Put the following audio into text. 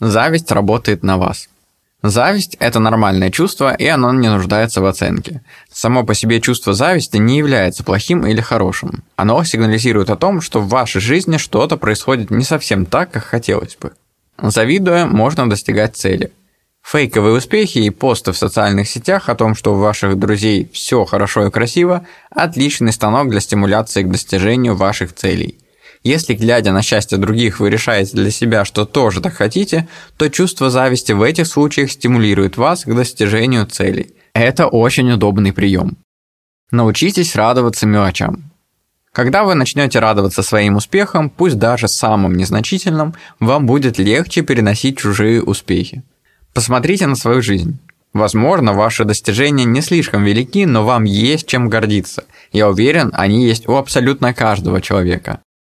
Зависть работает на вас. Зависть – это нормальное чувство, и оно не нуждается в оценке. Само по себе чувство зависти не является плохим или хорошим. Оно сигнализирует о том, что в вашей жизни что-то происходит не совсем так, как хотелось бы. Завидуя, можно достигать цели. Фейковые успехи и посты в социальных сетях о том, что у ваших друзей все хорошо и красиво – отличный станок для стимуляции к достижению ваших целей – если, глядя на счастье других, вы решаете для себя, что тоже так хотите, то чувство зависти в этих случаях стимулирует вас к достижению целей. Это очень удобный прием. Научитесь радоваться мелочам. Когда вы начнете радоваться своим успехам, пусть даже самым незначительным, вам будет легче переносить чужие успехи. Посмотрите на свою жизнь. Возможно, ваши достижения не слишком велики, но вам есть чем гордиться. Я уверен, они есть у абсолютно каждого человека.